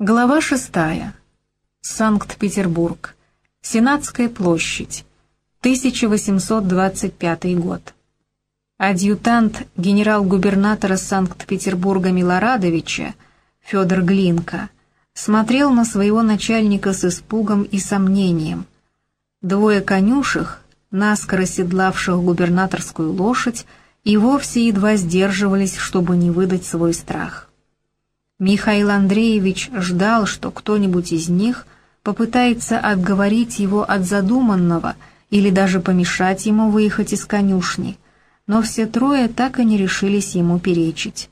Глава шестая. Санкт-Петербург. Сенатская площадь. 1825 год. Адъютант генерал-губернатора Санкт-Петербурга Милорадовича Федор Глинка смотрел на своего начальника с испугом и сомнением. Двое конюшек, наскоро седлавших губернаторскую лошадь, и вовсе едва сдерживались, чтобы не выдать свой страх. Михаил Андреевич ждал, что кто-нибудь из них попытается отговорить его от задуманного или даже помешать ему выехать из конюшни, но все трое так и не решились ему перечить.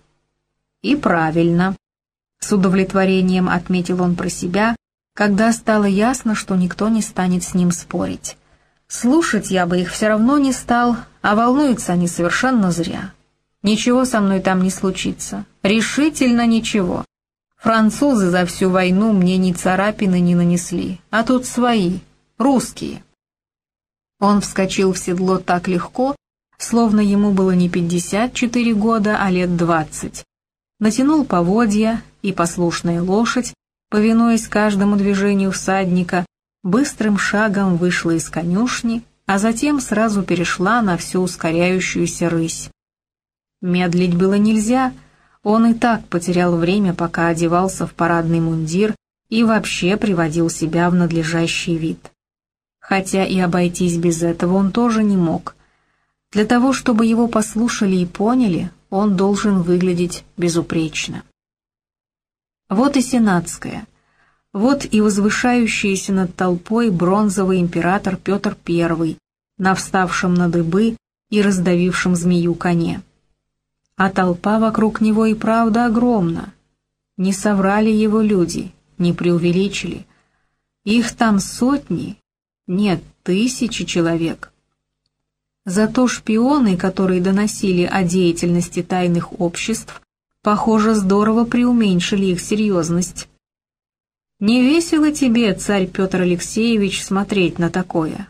«И правильно», — с удовлетворением отметил он про себя, когда стало ясно, что никто не станет с ним спорить. «Слушать я бы их все равно не стал, а волнуются они совершенно зря. Ничего со мной там не случится. Решительно ничего. Французы за всю войну мне ни царапины не нанесли, а тут свои, русские. Он вскочил в седло так легко, словно ему было не 54 года, а лет 20. Натянул поводья, и послушная лошадь, повинуясь каждому движению всадника, быстрым шагом вышла из конюшни, а затем сразу перешла на всю ускоряющуюся рысь. Медлить было нельзя, он и так потерял время, пока одевался в парадный мундир и вообще приводил себя в надлежащий вид. Хотя и обойтись без этого он тоже не мог. Для того, чтобы его послушали и поняли, он должен выглядеть безупречно. Вот и Сенатская. Вот и возвышающийся над толпой бронзовый император Петр I, на вставшем на дыбы и раздавившем змею коне а толпа вокруг него и правда огромна. Не соврали его люди, не преувеличили. Их там сотни, нет, тысячи человек. Зато шпионы, которые доносили о деятельности тайных обществ, похоже, здорово преуменьшили их серьезность. Не весело тебе, царь Петр Алексеевич, смотреть на такое.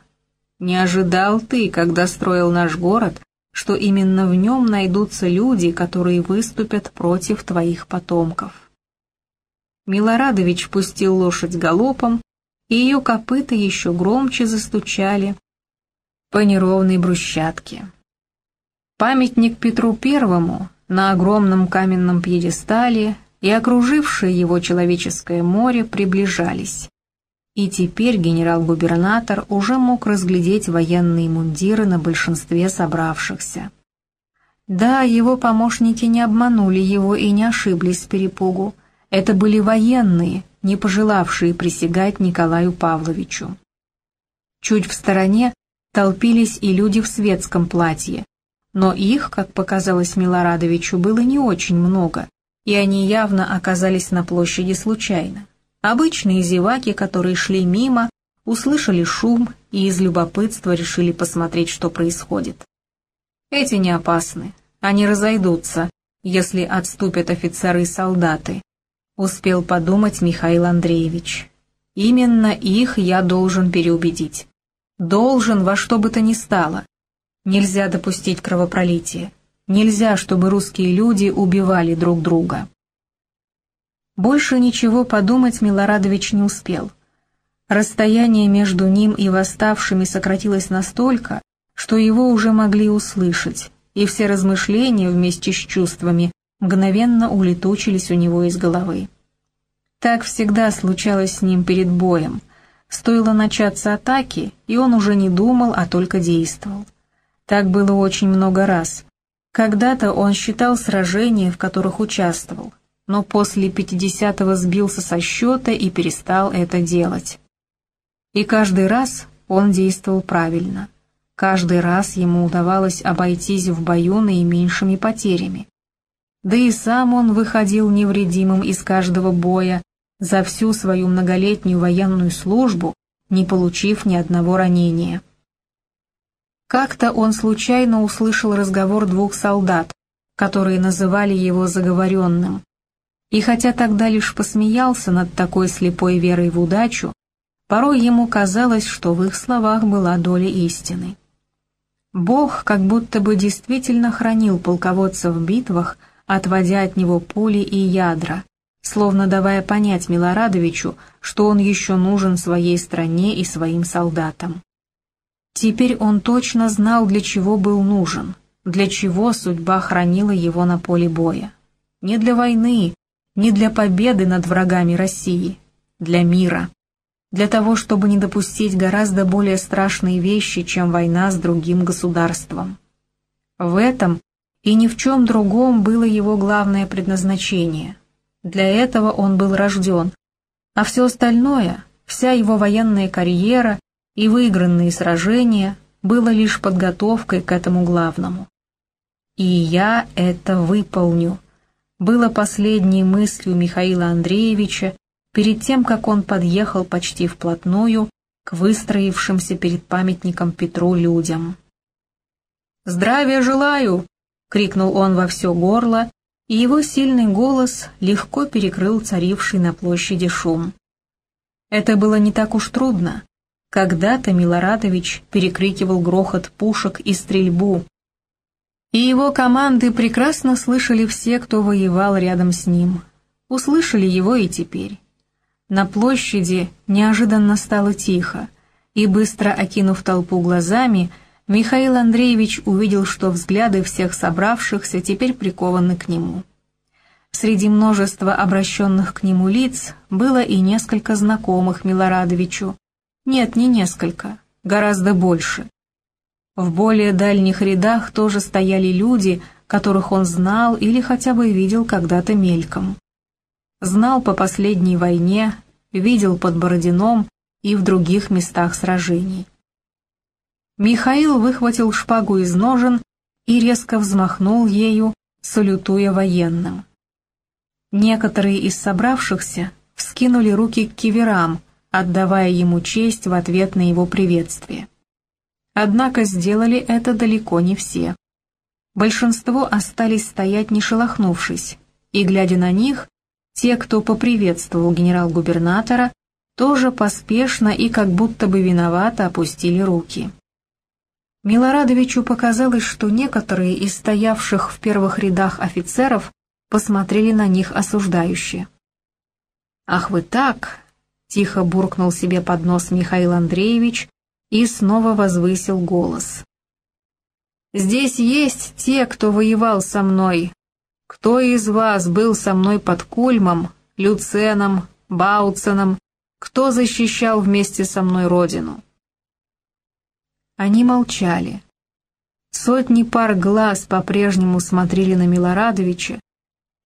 Не ожидал ты, когда строил наш город, что именно в нем найдутся люди, которые выступят против твоих потомков. Милорадович пустил лошадь галопом, и ее копыта еще громче застучали по неровной брусчатке. Памятник Петру Первому на огромном каменном пьедестале и окружившее его человеческое море приближались и теперь генерал-губернатор уже мог разглядеть военные мундиры на большинстве собравшихся. Да, его помощники не обманули его и не ошиблись с перепугу. Это были военные, не пожелавшие присягать Николаю Павловичу. Чуть в стороне толпились и люди в светском платье, но их, как показалось Милорадовичу, было не очень много, и они явно оказались на площади случайно. Обычные зеваки, которые шли мимо, услышали шум и из любопытства решили посмотреть, что происходит. Эти не опасны, они разойдутся, если отступят офицеры и солдаты, успел подумать Михаил Андреевич. Именно их я должен переубедить. Должен во что бы то ни стало. Нельзя допустить кровопролития. Нельзя, чтобы русские люди убивали друг друга. Больше ничего подумать Милорадович не успел. Расстояние между ним и восставшими сократилось настолько, что его уже могли услышать, и все размышления вместе с чувствами мгновенно улетучились у него из головы. Так всегда случалось с ним перед боем. Стоило начаться атаки, и он уже не думал, а только действовал. Так было очень много раз. Когда-то он считал сражения, в которых участвовал, но после 50-го сбился со счета и перестал это делать. И каждый раз он действовал правильно. Каждый раз ему удавалось обойтись в бою наименьшими потерями. Да и сам он выходил невредимым из каждого боя за всю свою многолетнюю военную службу, не получив ни одного ранения. Как-то он случайно услышал разговор двух солдат, которые называли его заговоренным, и хотя тогда лишь посмеялся над такой слепой верой в удачу, порой ему казалось, что в их словах была доля истины. Бог как будто бы действительно хранил полководца в битвах, отводя от него пули и ядра, словно давая понять Милорадовичу, что он еще нужен своей стране и своим солдатам. Теперь он точно знал, для чего был нужен, для чего судьба хранила его на поле боя. Не для войны, не для победы над врагами России, для мира. Для того, чтобы не допустить гораздо более страшные вещи, чем война с другим государством. В этом и ни в чем другом было его главное предназначение. Для этого он был рожден, а все остальное, вся его военная карьера и выигранные сражения было лишь подготовкой к этому главному. «И я это выполню», было последней мыслью Михаила Андреевича перед тем, как он подъехал почти вплотную к выстроившимся перед памятником Петру людям. «Здравия желаю!» — крикнул он во все горло, и его сильный голос легко перекрыл царивший на площади шум. Это было не так уж трудно. Когда-то Милорадович перекрикивал грохот пушек и стрельбу. И его команды прекрасно слышали все, кто воевал рядом с ним. Услышали его и теперь. На площади неожиданно стало тихо, и быстро окинув толпу глазами, Михаил Андреевич увидел, что взгляды всех собравшихся теперь прикованы к нему. Среди множества обращенных к нему лиц было и несколько знакомых Милорадовичу, нет, не несколько, гораздо больше. В более дальних рядах тоже стояли люди, которых он знал или хотя бы видел когда-то мельком. Знал по последней войне, видел под Бородином и в других местах сражений. Михаил выхватил шпагу из ножен и резко взмахнул ею, салютуя военным. Некоторые из собравшихся вскинули руки к киверам, отдавая ему честь в ответ на его приветствие. Однако сделали это далеко не все. Большинство остались стоять не шелохнувшись, и, глядя на них, те, кто поприветствовал генерал-губернатора, тоже поспешно и как будто бы виновато опустили руки. Милорадовичу показалось, что некоторые из стоявших в первых рядах офицеров посмотрели на них осуждающе. «Ах вы так!» — тихо буркнул себе под нос Михаил Андреевич и снова возвысил голос. «Здесь есть те, кто воевал со мной. Кто из вас был со мной под Кульмом, Люценом, Бауценом, кто защищал вместе со мной родину?» Они молчали. Сотни пар глаз по-прежнему смотрели на Милорадовича,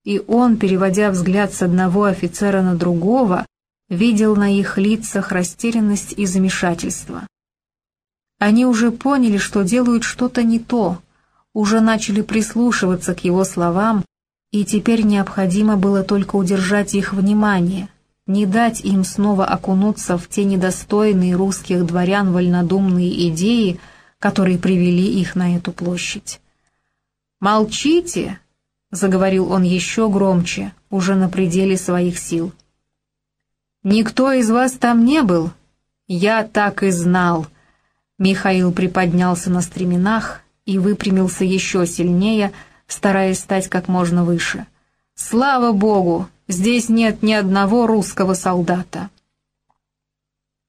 и он, переводя взгляд с одного офицера на другого, видел на их лицах растерянность и замешательство. Они уже поняли, что делают что-то не то, уже начали прислушиваться к его словам, и теперь необходимо было только удержать их внимание, не дать им снова окунуться в те недостойные русских дворян вольнодумные идеи, которые привели их на эту площадь. «Молчите!» — заговорил он еще громче, уже на пределе своих сил. «Никто из вас там не был?» «Я так и знал!» Михаил приподнялся на стременах и выпрямился еще сильнее, стараясь стать как можно выше. «Слава Богу! Здесь нет ни одного русского солдата!»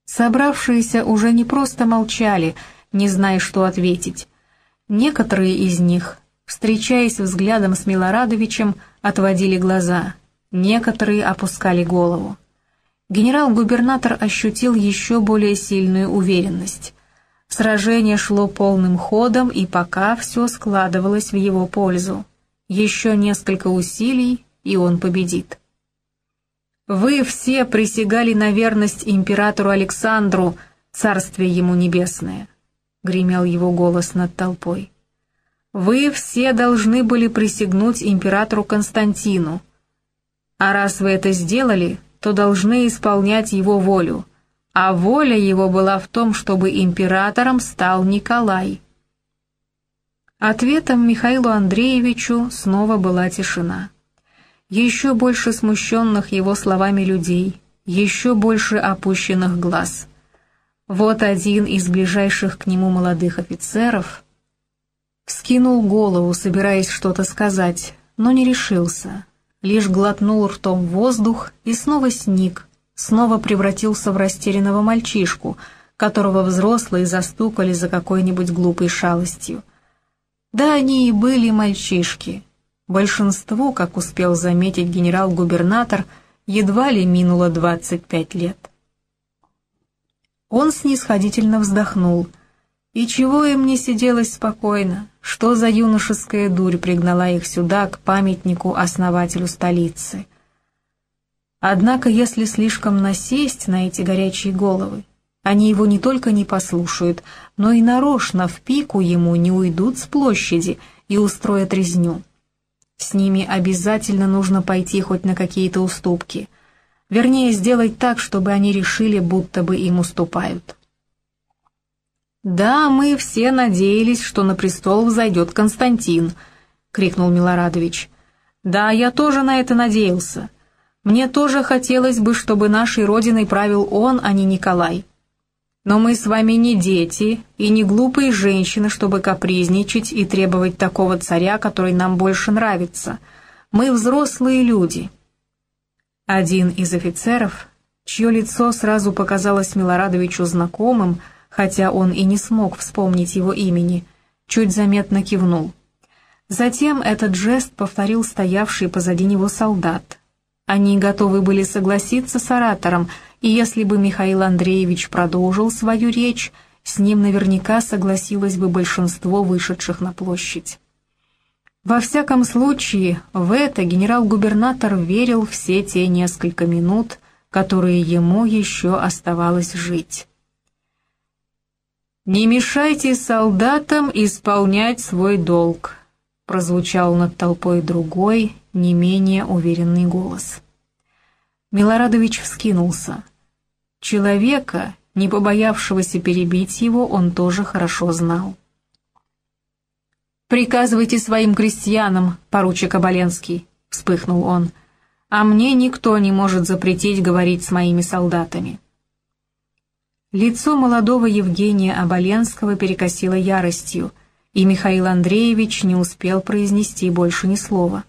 Собравшиеся уже не просто молчали, не зная, что ответить. Некоторые из них, встречаясь взглядом с Милорадовичем, отводили глаза, некоторые опускали голову генерал-губернатор ощутил еще более сильную уверенность. Сражение шло полным ходом, и пока все складывалось в его пользу. Еще несколько усилий, и он победит. «Вы все присягали на верность императору Александру, царствие ему небесное», — гремел его голос над толпой. «Вы все должны были присягнуть императору Константину. А раз вы это сделали, то должны исполнять его волю, а воля его была в том, чтобы императором стал Николай. Ответом Михаилу Андреевичу снова была тишина. Еще больше смущенных его словами людей, еще больше опущенных глаз. Вот один из ближайших к нему молодых офицеров вскинул голову, собираясь что-то сказать, но не решился, лишь глотнул ртом воздух и снова сник, снова превратился в растерянного мальчишку, которого взрослые застукали за какой-нибудь глупой шалостью. Да, они и были мальчишки. Большинству, как успел заметить генерал-губернатор, едва ли минуло 25 лет. Он снисходительно вздохнул. И чего им не сиделось спокойно? Что за юношеская дурь пригнала их сюда, к памятнику основателю столицы? Однако, если слишком насесть на эти горячие головы, они его не только не послушают, но и нарочно в пику ему не уйдут с площади и устроят резню. С ними обязательно нужно пойти хоть на какие-то уступки — Вернее, сделать так, чтобы они решили, будто бы им уступают. «Да, мы все надеялись, что на престол взойдет Константин», — крикнул Милорадович. «Да, я тоже на это надеялся. Мне тоже хотелось бы, чтобы нашей родиной правил он, а не Николай. Но мы с вами не дети и не глупые женщины, чтобы капризничать и требовать такого царя, который нам больше нравится. Мы взрослые люди». Один из офицеров, чье лицо сразу показалось Милорадовичу знакомым, хотя он и не смог вспомнить его имени, чуть заметно кивнул. Затем этот жест повторил стоявший позади него солдат. Они готовы были согласиться с оратором, и если бы Михаил Андреевич продолжил свою речь, с ним наверняка согласилось бы большинство вышедших на площадь. Во всяком случае, в это генерал-губернатор верил все те несколько минут, которые ему еще оставалось жить. «Не мешайте солдатам исполнять свой долг», — прозвучал над толпой другой, не менее уверенный голос. Милорадович вскинулся. Человека, не побоявшегося перебить его, он тоже хорошо знал. «Приказывайте своим крестьянам, поручик Оболенский», — вспыхнул он, «а мне никто не может запретить говорить с моими солдатами». Лицо молодого Евгения Оболенского перекосило яростью, и Михаил Андреевич не успел произнести больше ни слова.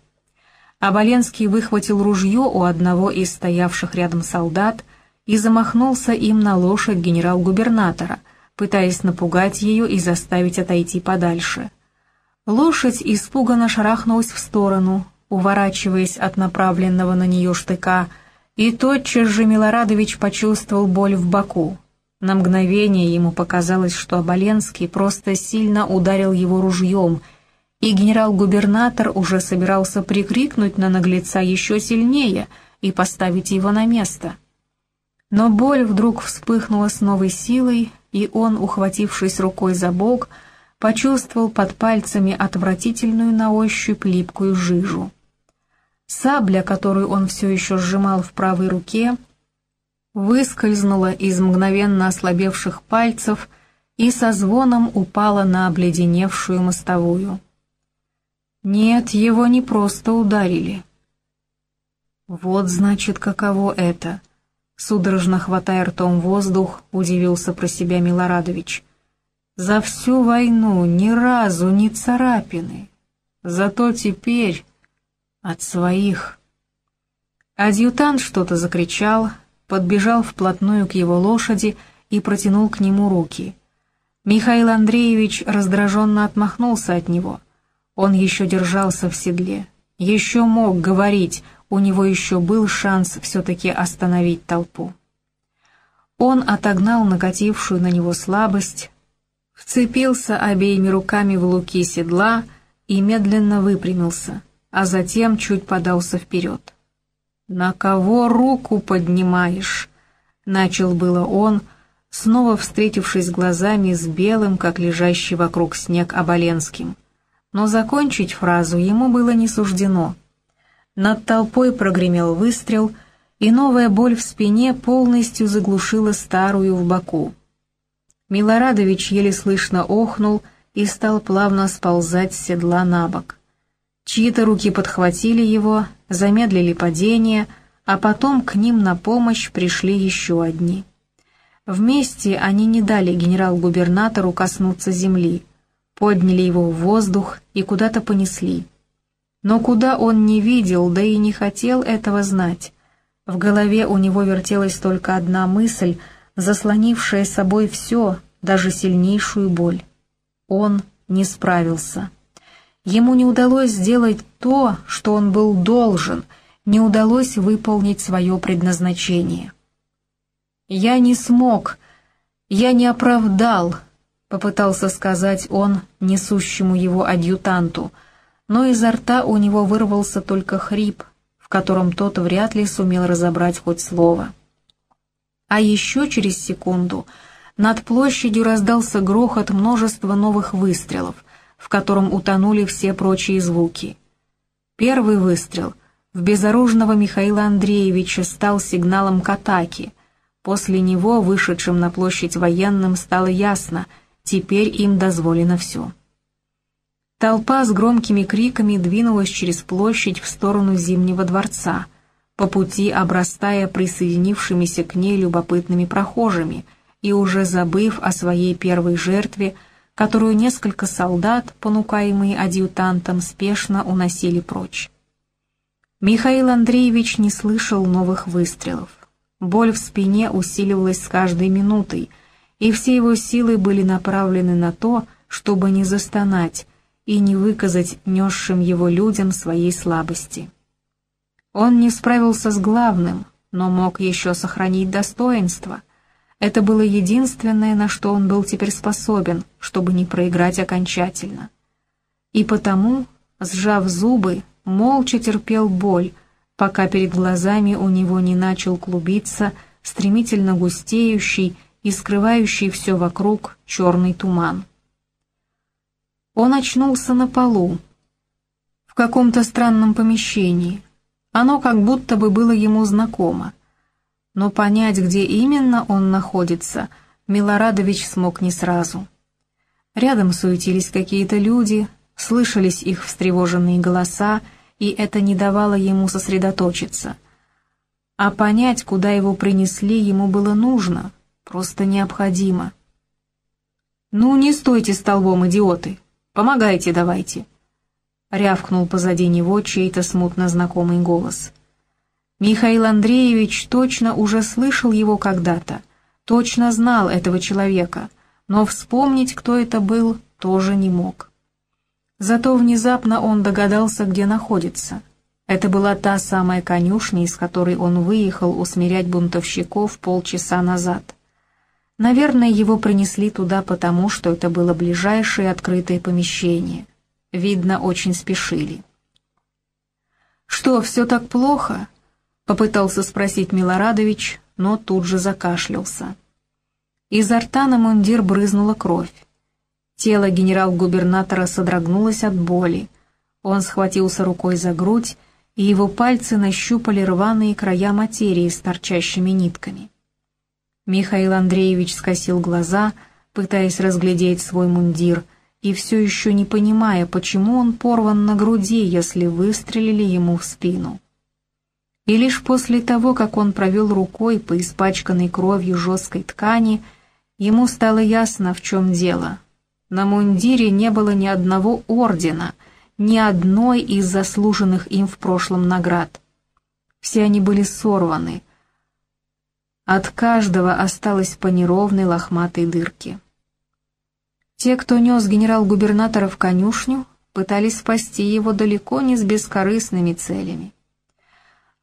Оболенский выхватил ружье у одного из стоявших рядом солдат и замахнулся им на лошадь генерал-губернатора, пытаясь напугать ее и заставить отойти подальше — Лошадь испуганно шарахнулась в сторону, уворачиваясь от направленного на нее штыка, и тотчас же Милорадович почувствовал боль в боку. На мгновение ему показалось, что Оболенский просто сильно ударил его ружьем, и генерал-губернатор уже собирался прикрикнуть на наглеца еще сильнее и поставить его на место. Но боль вдруг вспыхнула с новой силой, и он, ухватившись рукой за бок, почувствовал под пальцами отвратительную на ощупь липкую жижу. Сабля, которую он все еще сжимал в правой руке, выскользнула из мгновенно ослабевших пальцев и со звоном упала на обледеневшую мостовую. Нет, его не просто ударили. Вот, значит, каково это. Судорожно хватая ртом воздух, удивился про себя Милорадович — за всю войну ни разу не царапины. Зато теперь от своих. Адъютант что-то закричал, подбежал вплотную к его лошади и протянул к нему руки. Михаил Андреевич раздраженно отмахнулся от него. Он еще держался в седле, еще мог говорить, у него еще был шанс все-таки остановить толпу. Он отогнал накатившую на него слабость, вцепился обеими руками в луки седла и медленно выпрямился, а затем чуть подался вперед. «На кого руку поднимаешь?» — начал было он, снова встретившись глазами с белым, как лежащий вокруг снег Оболенским. Но закончить фразу ему было не суждено. Над толпой прогремел выстрел, и новая боль в спине полностью заглушила старую в боку. Милорадович еле слышно охнул и стал плавно сползать с седла на бок. Чьи-то руки подхватили его, замедлили падение, а потом к ним на помощь пришли еще одни. Вместе они не дали генерал-губернатору коснуться земли, подняли его в воздух и куда-то понесли. Но куда он не видел, да и не хотел этого знать. В голове у него вертелась только одна мысль, заслонившая собой все, даже сильнейшую боль. Он не справился. Ему не удалось сделать то, что он был должен, не удалось выполнить свое предназначение. «Я не смог, я не оправдал», — попытался сказать он несущему его адъютанту, но изо рта у него вырвался только хрип, в котором тот вряд ли сумел разобрать хоть слово. А еще через секунду над площадью раздался грохот множества новых выстрелов — в котором утонули все прочие звуки. Первый выстрел в безоружного Михаила Андреевича стал сигналом к атаке. После него, вышедшим на площадь военным, стало ясно, теперь им дозволено все. Толпа с громкими криками двинулась через площадь в сторону Зимнего дворца, по пути обрастая присоединившимися к ней любопытными прохожими и уже забыв о своей первой жертве, которую несколько солдат, понукаемые адъютантом, спешно уносили прочь. Михаил Андреевич не слышал новых выстрелов. Боль в спине усиливалась с каждой минутой, и все его силы были направлены на то, чтобы не застонать и не выказать несшим его людям своей слабости. Он не справился с главным, но мог еще сохранить достоинство — это было единственное, на что он был теперь способен, чтобы не проиграть окончательно. И потому, сжав зубы, молча терпел боль, пока перед глазами у него не начал клубиться стремительно густеющий и скрывающий все вокруг черный туман. Он очнулся на полу, в каком-то странном помещении. Оно как будто бы было ему знакомо но понять, где именно он находится, Милорадович смог не сразу. Рядом суетились какие-то люди, слышались их встревоженные голоса, и это не давало ему сосредоточиться. А понять, куда его принесли, ему было нужно, просто необходимо. «Ну, не стойте столбом, идиоты! Помогайте давайте!» Рявкнул позади него чей-то смутно знакомый голос — Михаил Андреевич точно уже слышал его когда-то, точно знал этого человека, но вспомнить, кто это был, тоже не мог. Зато внезапно он догадался, где находится. Это была та самая конюшня, из которой он выехал усмирять бунтовщиков полчаса назад. Наверное, его принесли туда потому, что это было ближайшее открытое помещение. Видно, очень спешили. «Что, все так плохо?» — попытался спросить Милорадович, но тут же закашлялся. Изо рта на мундир брызнула кровь. Тело генерал-губернатора содрогнулось от боли. Он схватился рукой за грудь, и его пальцы нащупали рваные края материи с торчащими нитками. Михаил Андреевич скосил глаза, пытаясь разглядеть свой мундир, и все еще не понимая, почему он порван на груди, если выстрелили ему в спину и лишь после того, как он провел рукой по испачканной кровью жесткой ткани, ему стало ясно, в чем дело. На мундире не было ни одного ордена, ни одной из заслуженных им в прошлом наград. Все они были сорваны. От каждого осталось по неровной лохматой дырке. Те, кто нес генерал-губернатора в конюшню, пытались спасти его далеко не с бескорыстными целями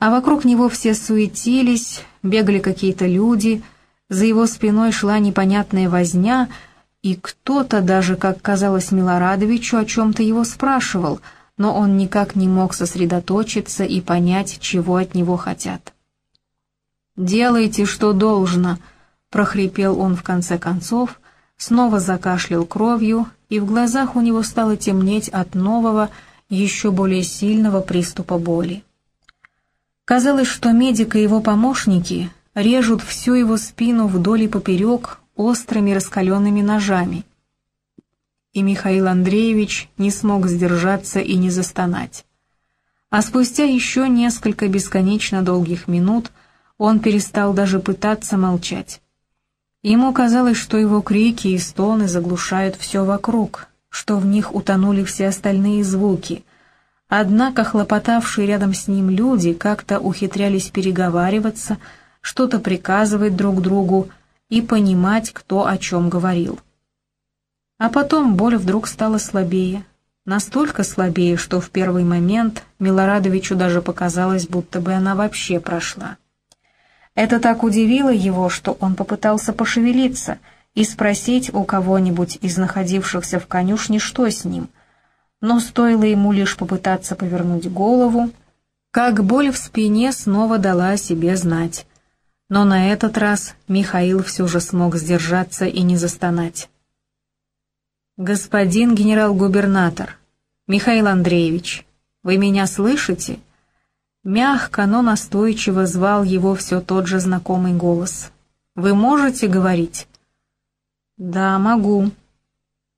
а вокруг него все суетились, бегали какие-то люди, за его спиной шла непонятная возня, и кто-то даже, как казалось Милорадовичу, о чем-то его спрашивал, но он никак не мог сосредоточиться и понять, чего от него хотят. «Делайте, что должно», — прохрипел он в конце концов, снова закашлял кровью, и в глазах у него стало темнеть от нового, еще более сильного приступа боли. Казалось, что медик и его помощники режут всю его спину вдоль и поперек острыми раскаленными ножами. И Михаил Андреевич не смог сдержаться и не застонать. А спустя еще несколько бесконечно долгих минут он перестал даже пытаться молчать. Ему казалось, что его крики и стоны заглушают все вокруг, что в них утонули все остальные звуки, Однако хлопотавшие рядом с ним люди как-то ухитрялись переговариваться, что-то приказывать друг другу и понимать, кто о чем говорил. А потом боль вдруг стала слабее. Настолько слабее, что в первый момент Милорадовичу даже показалось, будто бы она вообще прошла. Это так удивило его, что он попытался пошевелиться и спросить у кого-нибудь из находившихся в конюшне, что с ним — но стоило ему лишь попытаться повернуть голову, как боль в спине снова дала о себе знать. Но на этот раз Михаил все же смог сдержаться и не застонать. «Господин генерал-губернатор, Михаил Андреевич, вы меня слышите?» Мягко, но настойчиво звал его все тот же знакомый голос. «Вы можете говорить?» «Да, могу»,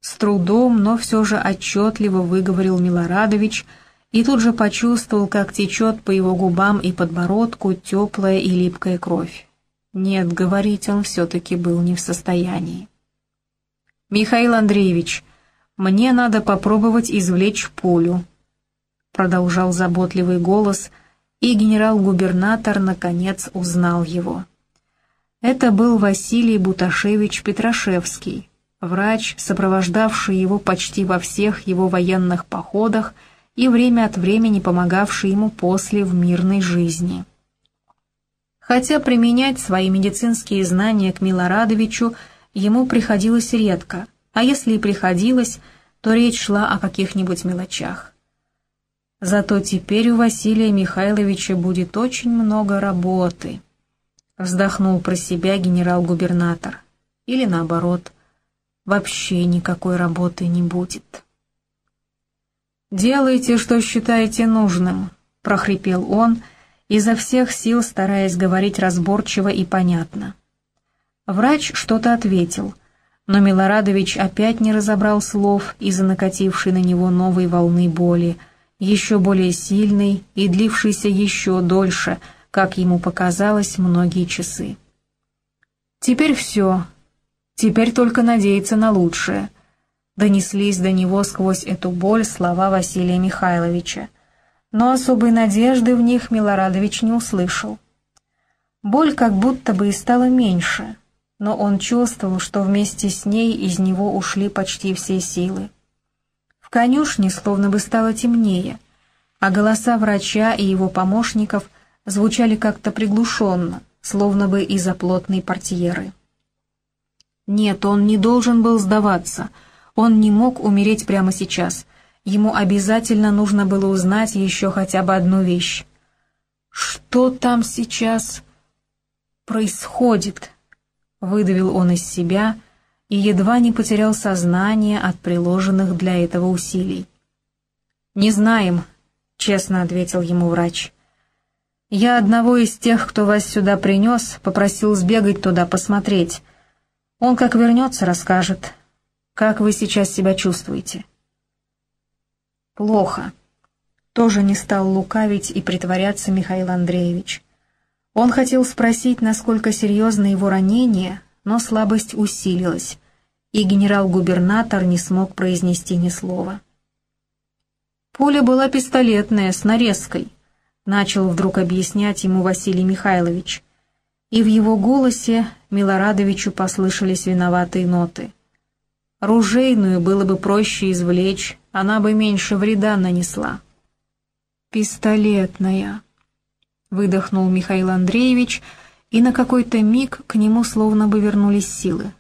с трудом, но все же отчетливо выговорил Милорадович и тут же почувствовал, как течет по его губам и подбородку теплая и липкая кровь. Нет, говорить он все-таки был не в состоянии. «Михаил Андреевич, мне надо попробовать извлечь пулю», продолжал заботливый голос, и генерал-губернатор наконец узнал его. Это был Василий Буташевич Петрашевский, врач, сопровождавший его почти во всех его военных походах и время от времени помогавший ему после в мирной жизни. Хотя применять свои медицинские знания к Милорадовичу ему приходилось редко, а если и приходилось, то речь шла о каких-нибудь мелочах. Зато теперь у Василия Михайловича будет очень много работы, вздохнул про себя генерал-губернатор. Или наоборот – вообще никакой работы не будет. «Делайте, что считаете нужным», — прохрипел он, изо всех сил стараясь говорить разборчиво и понятно. Врач что-то ответил, но Милорадович опять не разобрал слов из-за накатившей на него новой волны боли, еще более сильной и длившейся еще дольше, как ему показалось, многие часы. Теперь все, Теперь только надеяться на лучшее. Донеслись до него сквозь эту боль слова Василия Михайловича. Но особой надежды в них Милорадович не услышал. Боль как будто бы и стала меньше, но он чувствовал, что вместе с ней из него ушли почти все силы. Конюшне словно бы стало темнее, а голоса врача и его помощников звучали как-то приглушенно, словно бы из-за плотной портьеры. Нет, он не должен был сдаваться. Он не мог умереть прямо сейчас. Ему обязательно нужно было узнать еще хотя бы одну вещь. «Что там сейчас происходит?» Выдавил он из себя и едва не потерял сознание от приложенных для этого усилий. «Не знаем», — честно ответил ему врач. «Я одного из тех, кто вас сюда принес, попросил сбегать туда посмотреть». Он как вернется, расскажет. Как вы сейчас себя чувствуете? Плохо. Тоже не стал лукавить и притворяться Михаил Андреевич. Он хотел спросить, насколько серьезно его ранение, но слабость усилилась, и генерал-губернатор не смог произнести ни слова. Пуля была пистолетная, с нарезкой, начал вдруг объяснять ему Василий Михайлович и в его голосе Милорадовичу послышались виноватые ноты. Ружейную было бы проще извлечь, она бы меньше вреда нанесла. «Пистолетная», — выдохнул Михаил Андреевич, и на какой-то миг к нему словно бы вернулись силы.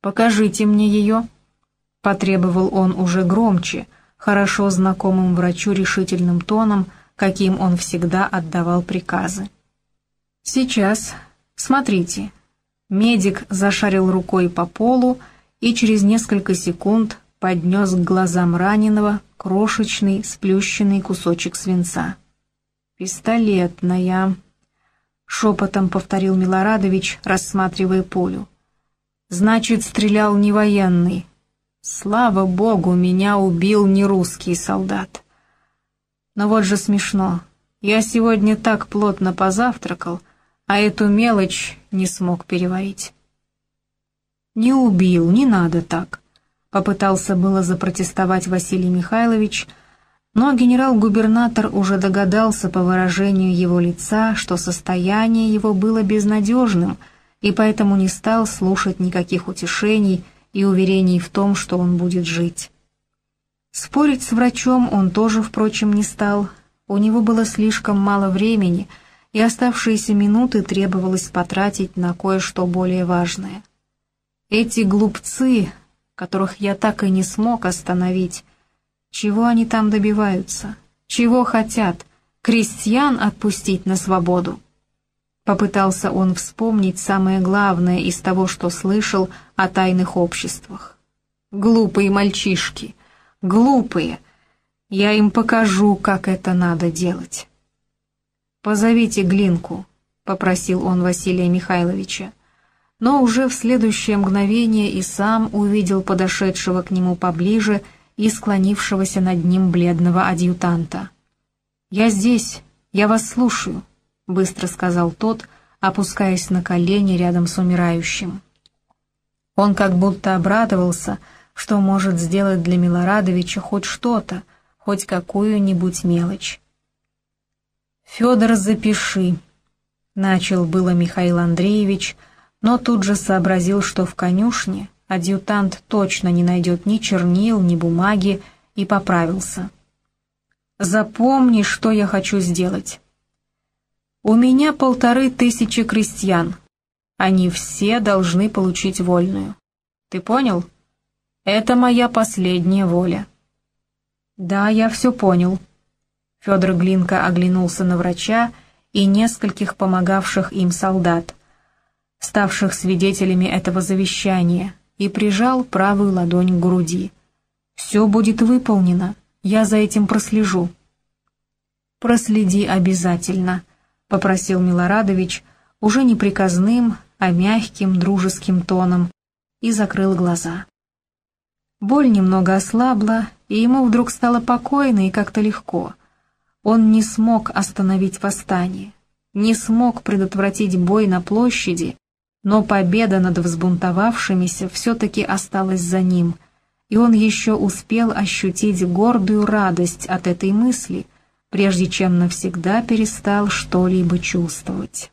«Покажите мне ее», — потребовал он уже громче, хорошо знакомым врачу решительным тоном, каким он всегда отдавал приказы. «Сейчас», «Смотрите». Медик зашарил рукой по полу и через несколько секунд поднес к глазам раненого крошечный сплющенный кусочек свинца. «Пистолетная», — шепотом повторил Милорадович, рассматривая полю. «Значит, стрелял не военный. Слава богу, меня убил не русский солдат. Но вот же смешно. Я сегодня так плотно позавтракал, а эту мелочь не смог переварить. «Не убил, не надо так», — попытался было запротестовать Василий Михайлович, Но генерал-губернатор уже догадался по выражению его лица, что состояние его было безнадежным, и поэтому не стал слушать никаких утешений и уверений в том, что он будет жить. Спорить с врачом он тоже, впрочем, не стал. У него было слишком мало времени, и оставшиеся минуты требовалось потратить на кое-что более важное. Эти глупцы, которых я так и не смог остановить, чего они там добиваются? Чего хотят? Крестьян отпустить на свободу? Попытался он вспомнить самое главное из того, что слышал о тайных обществах. Глупые мальчишки, глупые. Я им покажу, как это надо делать. «Позовите Глинку», — попросил он Василия Михайловича. Но уже в следующее мгновение и сам увидел подошедшего к нему поближе и склонившегося над ним бледного адъютанта. «Я здесь, я вас слушаю», — быстро сказал тот, опускаясь на колени рядом с умирающим. Он как будто обрадовался, что может сделать для Милорадовича хоть что-то, хоть какую-нибудь мелочь. «Федор, запиши», — начал было Михаил Андреевич, но тут же сообразил, что в конюшне адъютант точно не найдет ни чернил, ни бумаги, и поправился. «Запомни, что я хочу сделать. У меня полторы тысячи крестьян. Они все должны получить вольную. Ты понял? Это моя последняя воля». «Да, я все понял». Федор Глинка оглянулся на врача и нескольких помогавших им солдат, ставших свидетелями этого завещания, и прижал правую ладонь к груди. «Все будет выполнено, я за этим прослежу». «Проследи обязательно», — попросил Милорадович, уже не приказным, а мягким, дружеским тоном, и закрыл глаза. Боль немного ослабла, и ему вдруг стало покойно и как-то легко. Он не смог остановить восстание, не смог предотвратить бой на площади, но победа над взбунтовавшимися все-таки осталась за ним, и он еще успел ощутить гордую радость от этой мысли, прежде чем навсегда перестал что-либо чувствовать.